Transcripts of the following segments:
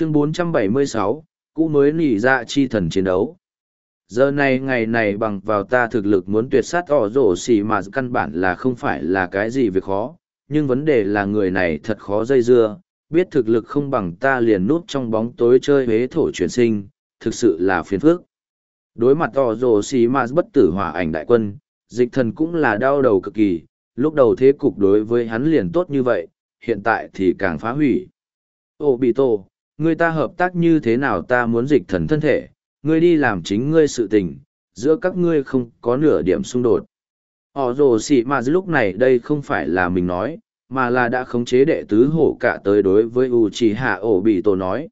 chương 476, cũ mới nỉ dạ chi thần chiến đấu. Giờ này ngày này bằng vào ta thực lực muốn tuyệt sát ỏ rổ xì mà căn bản là không phải là cái gì việc khó nhưng vấn đề là người này thật khó dây dưa biết thực lực không bằng ta liền núp trong bóng tối chơi huế thổ chuyển sinh thực sự là phiền phước đối mặt ỏ rổ xì mà bất tử hỏa ảnh đại quân dịch thần cũng là đau đầu cực kỳ lúc đầu thế cục đối với hắn liền tốt như vậy hiện tại thì càng phá hủy. Ô bị tổ người ta hợp tác như thế nào ta muốn dịch thần thân thể ngươi đi làm chính ngươi sự tình, giữa các ngươi không có nửa điểm xung đột. Họ rồ xị mà lúc này đây không phải là mình nói, mà là đã khống chế đệ tứ hổ cả tới đối với u chỉ hạ bị tổ nói.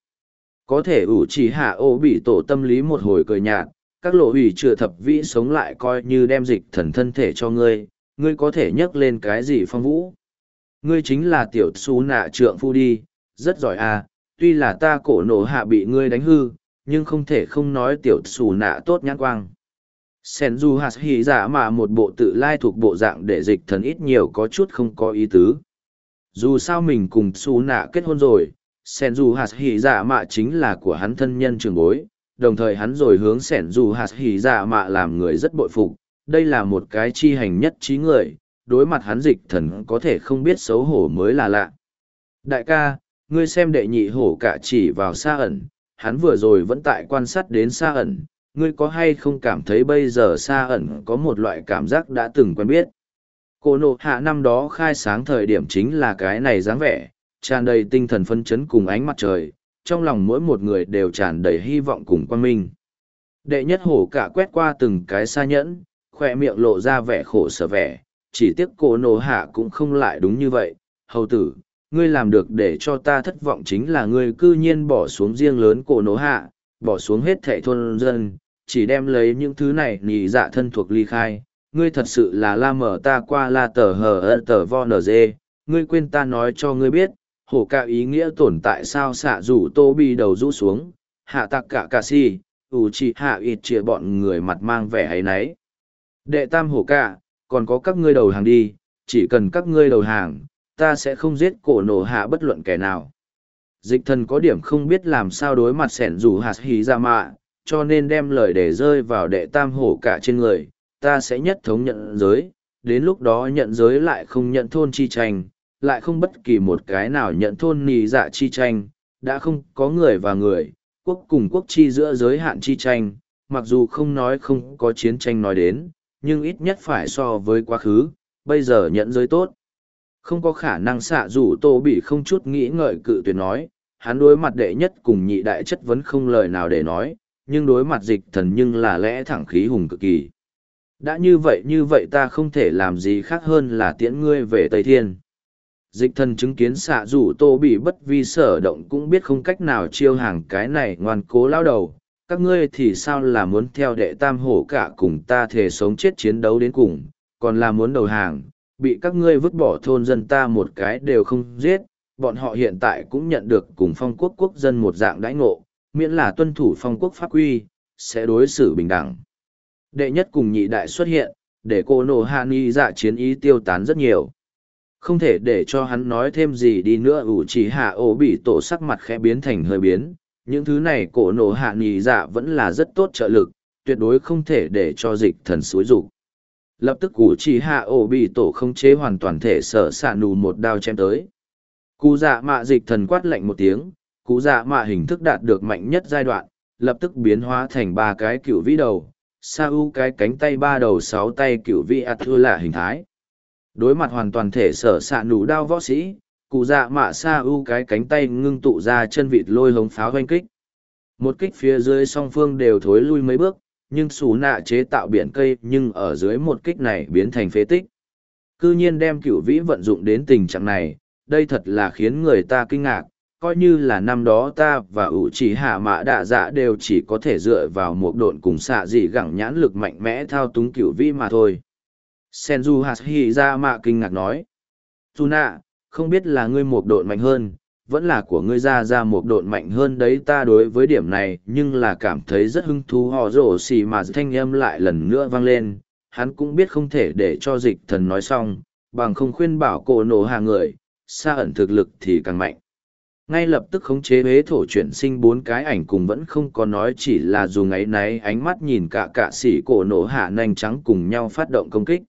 Có thể u chỉ hạ bị tổ tâm lý một hồi cười nhạt, các lộ ủy chưa thập vĩ sống lại coi như đem dịch thần thân thể cho ngươi, ngươi có thể nhắc lên cái gì phong vũ. Ngươi chính là tiểu xú nạ trượng phu đi, rất giỏi à, tuy là ta cổ nổ hạ bị ngươi đánh hư, nhưng không thể không nói tiểu xù nạ tốt nhãn quang. Sen du hạt hỉ dạ giả mà một bộ tự lai thuộc bộ dạng để dịch thần ít nhiều có chút không có ý tứ. Dù sao mình cùng xù nạ kết hôn rồi, sen du hạt hỉ giả mạ chính là của hắn thân nhân trường bối, đồng thời hắn rồi hướng sẻn dù hạt hỉ Dạ mạ làm người rất bội phục, đây là một cái chi hành nhất trí người, đối mặt hắn dịch thần có thể không biết xấu hổ mới là lạ. Đại ca, ngươi xem đệ nhị hổ cả chỉ vào xa ẩn, hắn vừa rồi vẫn tại quan sát đến xa ẩn, ngươi có hay không cảm thấy bây giờ xa ẩn có một loại cảm giác đã từng quen biết. Cô nộ hạ năm đó khai sáng thời điểm chính là cái này dáng vẻ, tràn đầy tinh thần phân chấn cùng ánh mặt trời, trong lòng mỗi một người đều tràn đầy hy vọng cùng quan minh. Đệ nhất hổ cả quét qua từng cái xa nhẫn, khỏe miệng lộ ra vẻ khổ sở vẻ, chỉ tiếc cô nộ hạ cũng không lại đúng như vậy, hầu tử, ngươi làm được để cho ta thất vọng chính là ngươi cư nhiên bỏ xuống riêng lớn cổ nổ hạ, bỏ xuống hết thệ thôn dân, chỉ đem lấy những thứ này nhị dạ thân thuộc ly khai. Ngươi thật sự là la mở ta qua la tờ hờ ơ tờ vo nờ dê, ngươi quên ta nói cho ngươi biết, hổ ca ý nghĩa tồn tại sao xạ rủ tô bi đầu rũ xuống, hạ tặc cả cà si, ủ chỉ hạ ít chia bọn người mặt mang vẻ ấy nấy. Đệ tam hổ cạ, còn có các ngươi đầu hàng đi, chỉ cần các ngươi đầu hàng, ta sẽ không giết cổ nổ hạ bất luận kẻ nào. Dịch thần có điểm không biết làm sao đối mặt sẻn dù hạt hí ra mạ, cho nên đem lời để rơi vào đệ tam hổ cả trên người. Ta sẽ nhất thống nhận giới, đến lúc đó nhận giới lại không nhận thôn chi tranh, lại không bất kỳ một cái nào nhận thôn nì dạ chi tranh. Đã không có người và người, quốc cùng quốc chi giữa giới hạn chi tranh. Mặc dù không nói không có chiến tranh nói đến, nhưng ít nhất phải so với quá khứ. Bây giờ nhận giới tốt không có khả năng xạ rủ tô bị không chút nghĩ ngợi cự tuyệt nói, hắn đối mặt đệ nhất cùng nhị đại chất vấn không lời nào để nói, nhưng đối mặt dịch thần nhưng là lẽ thẳng khí hùng cực kỳ. Đã như vậy như vậy ta không thể làm gì khác hơn là tiễn ngươi về Tây Thiên. Dịch thần chứng kiến xạ rủ tô bị bất vi sở động cũng biết không cách nào chiêu hàng cái này ngoan cố lao đầu. Các ngươi thì sao là muốn theo đệ tam hổ cả cùng ta thể sống chết chiến đấu đến cùng, còn là muốn đầu hàng, bị các ngươi vứt bỏ thôn dân ta một cái đều không giết, bọn họ hiện tại cũng nhận được cùng phong quốc quốc dân một dạng đãi ngộ, miễn là tuân thủ phong quốc pháp quy, sẽ đối xử bình đẳng. Đệ nhất cùng nhị đại xuất hiện, để cô nổ hạ ni dạ chiến ý tiêu tán rất nhiều. Không thể để cho hắn nói thêm gì đi nữa ủ chỉ hạ ổ bị tổ sắc mặt khẽ biến thành hơi biến. Những thứ này cổ nổ hạ nhì dạ vẫn là rất tốt trợ lực, tuyệt đối không thể để cho dịch thần suối rụng lập tức cụ chỉ hạ ổ bị tổ không chế hoàn toàn thể sở xạ nù một đao chém tới. Cụ dạ mạ dịch thần quát lạnh một tiếng cụ dạ mạ hình thức đạt được mạnh nhất giai đoạn, lập tức biến hóa thành ba cái cựu vĩ đầu, sa u cái cánh tay ba đầu sáu tay cựu vĩ ạt thưa là hình thái. Đối mặt hoàn toàn thể sở xạ nù đao võ sĩ cụ dạ mạ sa u cái cánh tay ngưng tụ ra chân vịt lôi hống pháo oanh kích. Một kích phía dưới song phương đều thối lui mấy bước nhưng xù nạ chế tạo biển cây nhưng ở dưới một kích này biến thành phế tích. Cư nhiên đem cửu vĩ vận dụng đến tình trạng này, đây thật là khiến người ta kinh ngạc, coi như là năm đó ta và ủ chỉ hạ mã đạ dạ đều chỉ có thể dựa vào một độn cùng xạ dị gẳng nhãn lực mạnh mẽ thao túng cửu vĩ mà thôi. Senju Hashi ra mạ kinh ngạc nói. Tuna, không biết là ngươi một độn mạnh hơn, vẫn là của ngươi ra ra một độn mạnh hơn đấy, ta đối với điểm này nhưng là cảm thấy rất hứng thú, họ rổ xì mà thanh âm lại lần nữa vang lên. Hắn cũng biết không thể để cho dịch thần nói xong, bằng không khuyên bảo cổ nổ hàng người, xa ẩn thực lực thì càng mạnh. Ngay lập tức khống chế huế thổ chuyển sinh bốn cái ảnh cùng vẫn không có nói chỉ là dùng áy náy, ánh mắt nhìn cả cạ sĩ cổ nổ hạ nanh trắng cùng nhau phát động công kích.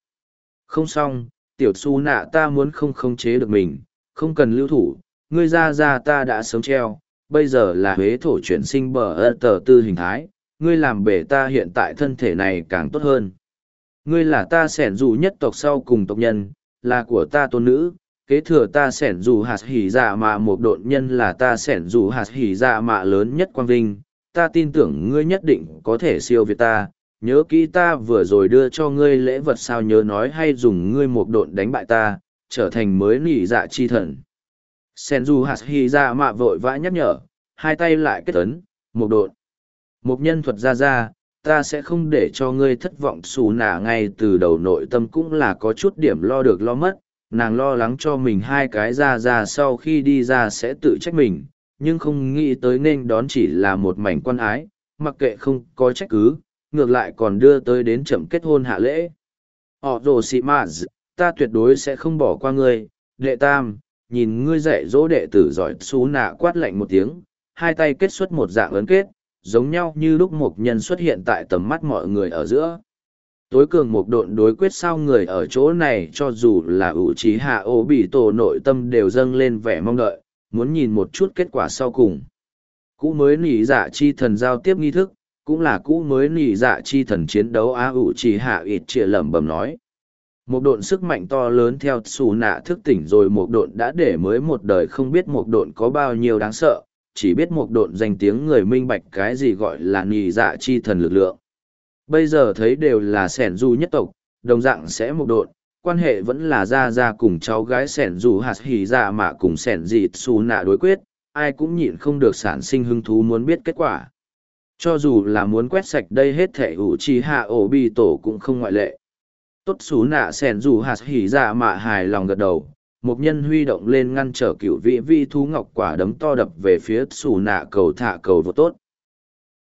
Không xong, tiểu su nạ ta muốn không khống chế được mình, không cần lưu thủ ngươi ra ra ta đã sớm treo, bây giờ là huế thổ chuyển sinh bờ ơ tờ tư hình thái, ngươi làm bể ta hiện tại thân thể này càng tốt hơn. Ngươi là ta sẻn dù nhất tộc sau cùng tộc nhân, là của ta tôn nữ, kế thừa ta sẻn dù hạt hỉ dạ mạ một độn nhân là ta sẻn dù hạt hỉ dạ mạ lớn nhất quang vinh. Ta tin tưởng ngươi nhất định có thể siêu việt ta. Nhớ kỹ ta vừa rồi đưa cho ngươi lễ vật sao nhớ nói hay dùng ngươi một độn đánh bại ta, trở thành mới nỉ dạ chi thần sẻn dù hạt hỉ ra mạ vội vã nhắc nhở, hai tay lại kết ấn, một đột. một nhân thuật ra ra, ta sẽ không để cho ngươi thất vọng, xù nả ngay từ đầu nội tâm cũng là có chút điểm lo được lo mất nàng lo lắng cho mình hai cái ra ra sau khi đi ra sẽ tự trách mình, nhưng không nghĩ tới nên đón chỉ là một mảnh quan ái, mặc kệ không có trách cứ, ngược lại còn đưa tới đến chậm kết hôn hạ lễ họ rồ xị mã ta tuyệt đối sẽ không bỏ qua ngươi, đệ tam nhìn ngươi dạy dỗ đệ tử giỏi xú nạ quát lạnh một tiếng, hai tay kết xuất một dạng ấn kết, giống nhau như lúc một nhân xuất hiện tại tầm mắt mọi người ở giữa. Tối cường một độn đối quyết sao người ở chỗ này cho dù là ủ trí hạ ô bị tổ nội tâm đều dâng lên vẻ mong đợi, muốn nhìn một chút kết quả sau cùng. Cũ mới nỉ dạ chi thần giao tiếp nghi thức, cũng là cũ mới nỉ dạ chi thần chiến đấu á ủ trí hạ ít trịa lẩm bẩm nói một độn sức mạnh to lớn theo xù nạ thức tỉnh rồi một độn đã để mới một đời không biết một độn có bao nhiêu đáng sợ chỉ biết một độn danh tiếng người minh bạch cái gì gọi là nhì dạ chi thần lực lượng Bây giờ thấy đều là sẻn du nhất tộc, đồng dạng sẽ một độn, quan hệ vẫn là ra ra cùng cháu gái sẻn du hạt hỉ dạ mà cùng sẻn dịt xù nạ đối quyết, ai cũng nhịn không được sản sinh hứng thú muốn biết kết quả. Cho dù là muốn quét sạch đây hết thể ủ trì hạ ổ bi tổ cũng không ngoại lệ. Tốt xú nạ sẻn dù hạt hỉ dạ mà hài lòng gật đầu, một nhân huy động lên ngăn trở cựu vị vi thú ngọc quả đấm to đập về phía xù nạ cầu thả cầu vô tốt.